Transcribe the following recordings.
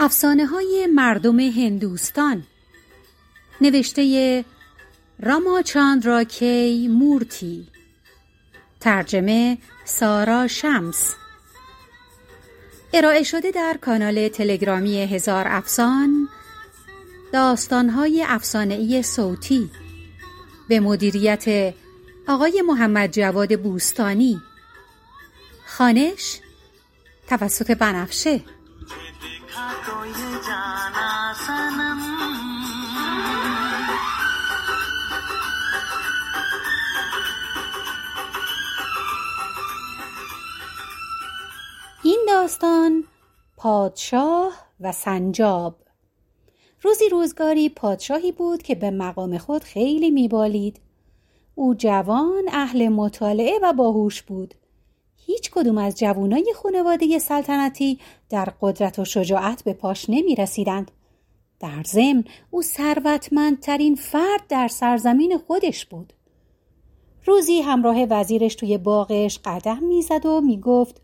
افسانه های مردم هندوستان. نوشته راما چاندرا کی مورتی. ترجمه سارا شمس. ارائه شده در کانال تلگرامی هزار افسان داستانهای افسانهای صوتی. به مدیریت آقای محمد جواد بوستانی. خانش توسط بنفشه. این داستان پادشاه و سنجاب. روزی روزگاری پادشاهی بود که به مقام خود خیلی میبالید او جوان اهل مطالعه و باهوش بود هیچ کدوم از جوانای خانواده سلطنتی در قدرت و شجاعت به پاش نمی رسیدند. در ضمن او ثروتمندترین فرد در سرزمین خودش بود. روزی همراه وزیرش توی باغش قدم می‌زد و می‌گفت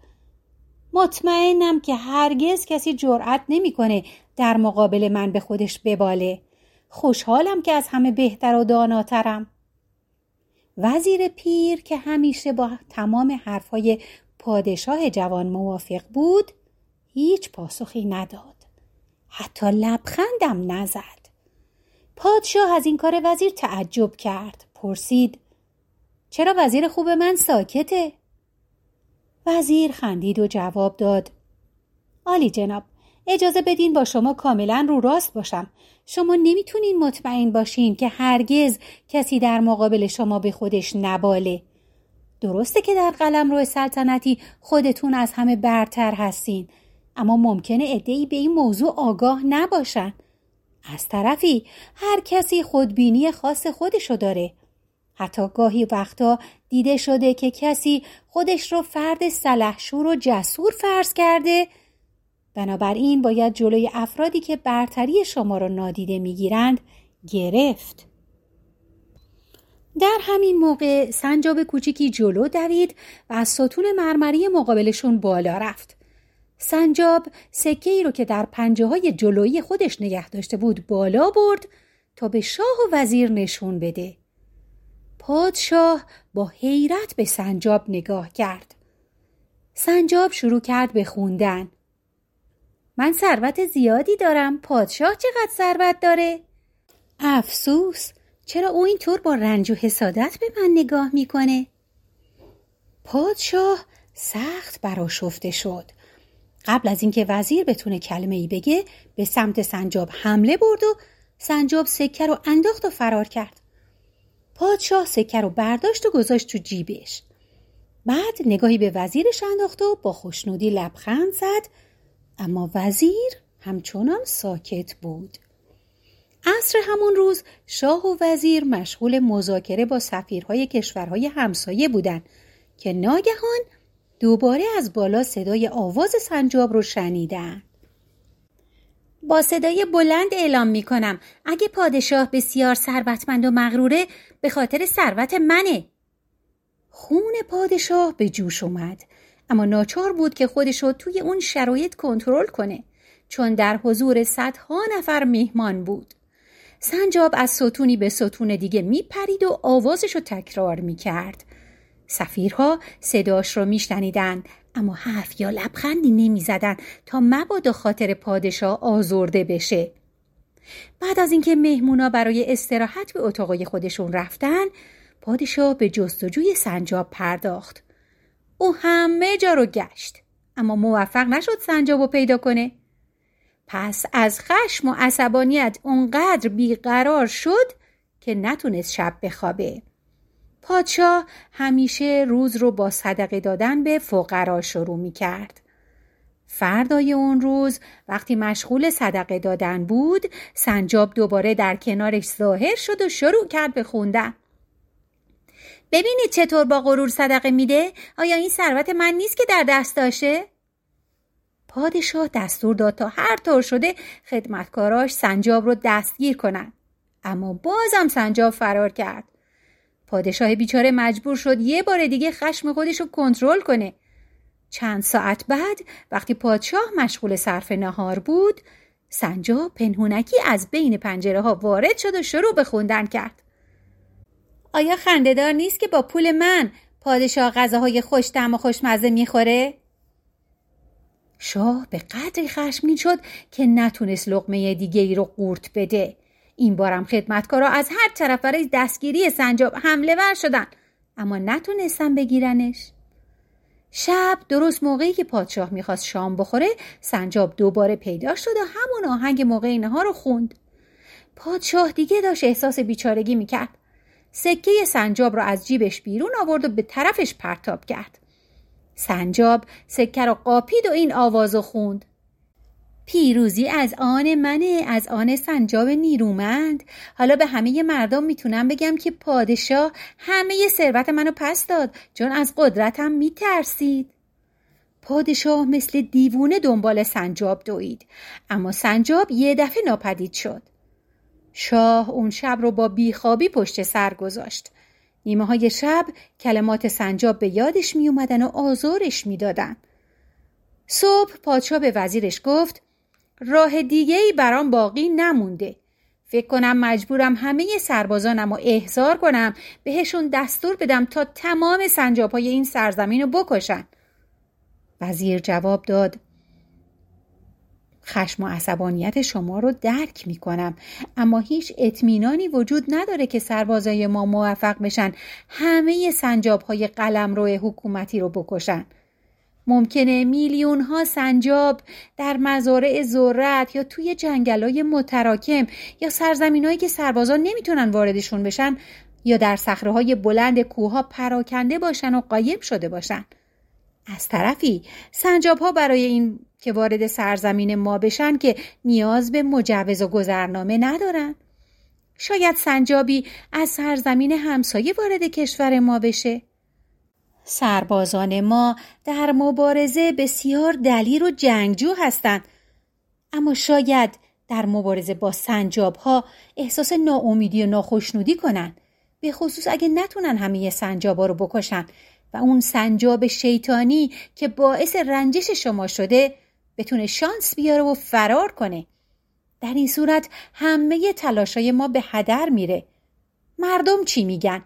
مطمئنم که هرگز کسی جرأت نمی‌کنه در مقابل من به خودش بباله. خوشحالم که از همه بهتر و داناترم. وزیر پیر که همیشه با تمام حرفهای پادشاه جوان موافق بود هیچ پاسخی نداد حتی لبخندم نزد پادشاه از این کار وزیر تعجب کرد پرسید چرا وزیر خوب من ساکته؟ وزیر خندید و جواب داد آلی جناب اجازه بدین با شما کاملا رو راست باشم. شما نمی‌تونین مطمئن باشین که هرگز کسی در مقابل شما به خودش نباله. درسته که در قلم روی سلطنتی خودتون از همه برتر هستین اما ممکنه ادهی به این موضوع آگاه نباشن. از طرفی هر کسی خودبینی خاص خودشو داره. حتی گاهی وقتا دیده شده که کسی خودش رو فرد سلحشور و جسور فرض کرده بنابراین باید جلوی افرادی که برتری شما را نادیده می‌گیرند گرفت. در همین موقع سنجاب کوچیکی جلو دوید و از ستون مرمری مقابلشون بالا رفت. سنجاب سکه ای رو که در پنجه های جلویی خودش نگه داشته بود بالا برد تا به شاه و وزیر نشون بده. پادشاه با حیرت به سنجاب نگاه کرد. سنجاب شروع کرد به خوندن. من ثروت زیادی دارم. پادشاه چقدر ثروت داره؟ افسوس! چرا او اینطور با رنج و حسادت به من نگاه می‌کنه؟ پادشاه سخت براشفته شد. قبل از اینکه وزیر بتونه کلمه ای بگه به سمت سنجاب حمله برد و سنجاب سکه رو انداخت و فرار کرد. پادشاه سکه رو برداشت و گذاشت تو جیبش. بعد نگاهی به وزیرش انداخت و با خوشنودی لبخند زد اما وزیر همچنان ساکت بود. عصر همون روز شاه و وزیر مشغول مذاکره با سفیرهای کشورهای همسایه بودند که ناگهان دوباره از بالا صدای آواز سنجاب رو شنیدن با صدای بلند اعلام می کنم اگه پادشاه بسیار ثروتمند و مغروره به خاطر ثروت منه. خون پادشاه به جوش اومد. اما ناچار بود که خودشو توی اون شرایط کنترل کنه چون در حضور صدها نفر میهمان بود. سنجاب از ستونی به ستون دیگه میپرید و آوازش رو تکرار می‌کرد. سفیرها صداش رو میشنیدن اما حرف یا لبخندی نمی‌زدن تا مبادا خاطر پادشاه آزرده بشه. بعد از اینکه مهمونا برای استراحت به اتاقای خودشون رفتن پادشاه به جستجوی سنجاب پرداخت. او همه جا رو گشت اما موفق نشد سنجاب رو پیدا کنه پس از خشم و عصبانیت اونقدر بیقرار شد که نتونست شب بخوابه پادشاه همیشه روز رو با صدقه دادن به فقرا شروع می کرد. فردای اون روز وقتی مشغول صدقه دادن بود سنجاب دوباره در کنارش ظاهر شد و شروع کرد به خوندن. ببینید چطور با غرور صدقه میده؟ آیا این ثروت من نیست که در دست داشته پادشاه دستور داد تا هر طور شده خدمتکاراش سنجاب رو دستگیر کنند اما بازم سنجاب فرار کرد. پادشاه بیچاره مجبور شد یه بار دیگه خشم خودش رو کنترل کنه. چند ساعت بعد وقتی پادشاه مشغول صرف نهار بود سنجاب پنهونکی از بین پنجره ها وارد شد و شروع به خوندن کرد. آیا خندهدار نیست که با پول من پادشاه غذاهای خوش و خوشمزه می‌خوره؟ شاه به قدری خشمگین شد که نتونست لقمه دیگه ای رو قورت بده. این بارم خدمتکارا از هر طرف برای دستگیری سنجاب حمله ور شدن اما نتونستن بگیرنش. شب درست موقعی که پادشاه می‌خواست شام بخوره سنجاب دوباره پیدا شد و همون آهنگ موقع اینها رو خوند. پادشاه دیگه داشت احساس بیچارگی می‌کرد. سکه سنجاب رو از جیبش بیرون آورد و به طرفش پرتاب کرد. سنجاب سکه رو قاپید و این آوازو خوند. پیروزی از آن منه از آن سنجاب نیرومند. حالا به همه مردم می‌تونم بگم که پادشاه همه ثروت منو پس داد چون از قدرتم میترسید. پادشاه مثل دیوونه دنبال سنجاب دوید. اما سنجاب یه دفعه ناپدید شد. شاه اون شب رو با بیخوابی پشت سر گذاشت نیمه های شب کلمات سنجاب به یادش می اومدن و آزارش می‌دادن. صبح پادشاه به وزیرش گفت راه دیگه ای برام باقی نمونده. فکر کنم مجبورم همه سربازانم رو احضار کنم بهشون دستور بدم تا تمام سنجاب های این سرزمین رو بکشن. وزیر جواب داد خشم و عصبانیت شما رو درک می کنم اما هیچ اطمینانی وجود نداره که سربازای ما موفق بشن همه سنجاب های قلم روی حکومتی رو بکشن. ممکنه میلیون ها سنجاب در مزارع ذرت یا توی جنگلای متراکم یا سرزمینایی که سربازان نمی‌تونن واردشون بشن یا در صخره بلند کوه پراکنده باشن و قایم شده باشن. از طرفی سنجاب ها برای این که وارد سرزمین ما بشن که نیاز به مجوز و گذرنامه ندارن. شاید سنجابی از سرزمین همسایه وارد کشور ما بشه. سربازان ما در مبارزه بسیار دلیر و جنگجو هستند. اما شاید در مبارزه با سنجاب ها احساس ناامیدی و ناخشنودی کنن به خصوص اگه نتونن همه سنجابا رو بکشن. و اون سنجاب شیطانی که باعث رنجش شما شده بتونه شانس بیاره و فرار کنه در این صورت همه تلاشای ما به هدر میره مردم چی میگن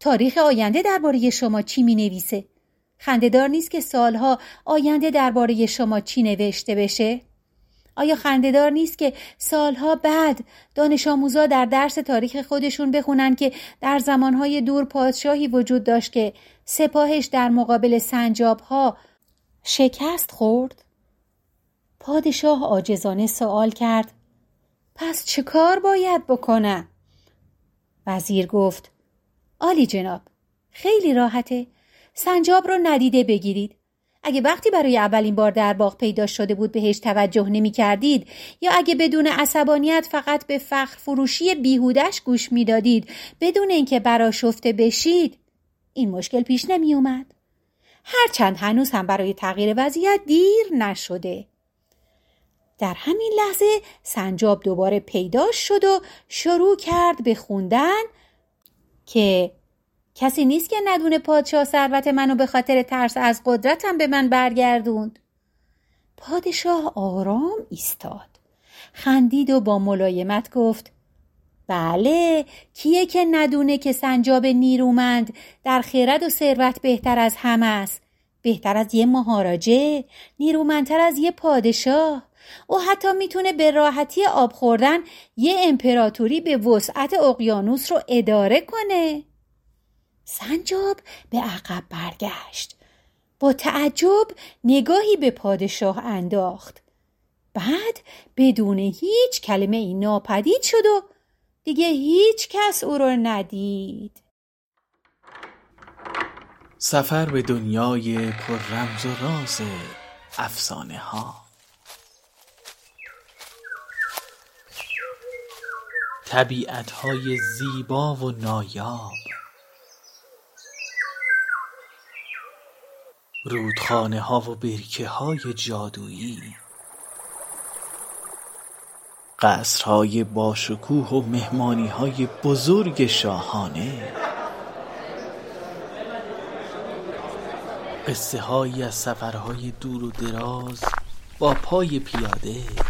تاریخ آینده درباره شما چی می نویسه؟ خندهدار نیست که سالها آینده درباره شما چی نوشته بشه؟ آیا خندهدار نیست که سالها بعد دانش آموزا در درس تاریخ خودشون بخونن که در زمانهای دور پادشاهی وجود داشت که سپاهش در مقابل سنجاب ها شکست خورد؟ پادشاه آجزانه سوال کرد پس چه کار باید بکنم؟ وزیر گفت آلی جناب خیلی راحته سنجاب رو ندیده بگیرید. اگه وقتی برای اولین بار در باغ پیدا شده بود بهش توجه نمی کردید یا اگه بدون عصبانیت فقط به فخر فروشی بیهودش گوش می‌دادید بدون اینکه براشفته بشید این مشکل پیش نمی اومد. هرچند هنوز هم برای تغییر وضعیت دیر نشده. در همین لحظه سنجاب دوباره پیدا شد و شروع کرد به خوندن که کسی نیست که ندونه پادشاه ثروت منو به خاطر ترس از قدرتم به من برگردوند. پادشاه آرام ایستاد. خندید و با ملایمت گفت بله کیه که ندونه که سنجاب نیرومند در خیرد و ثروت بهتر از همه است؟ بهتر از یه مهاراجه نیرومندتر از یه پادشاه. او حتی می‌تونه به راحتی آب خوردن یه امپراتوری به وسعت اقیانوس رو اداره کنه. سنجاب به عقب برگشت. با تعجب نگاهی به پادشاه انداخت. بعد بدون هیچ کلمه ای ناپدید شد و دیگه هیچ کس او رو ندید. سفر به دنیای پر رمز و راز افسانه ها طبیعت های زیبا و نایاب. رودخانه ها و برکه های جادویی. قصرهای باشکوه و مهمانیهای بزرگ شاهانه. قصه هایی از سفرهای دور و دراز با پای پیاده.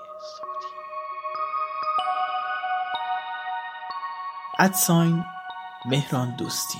ادساین مهران دوستی.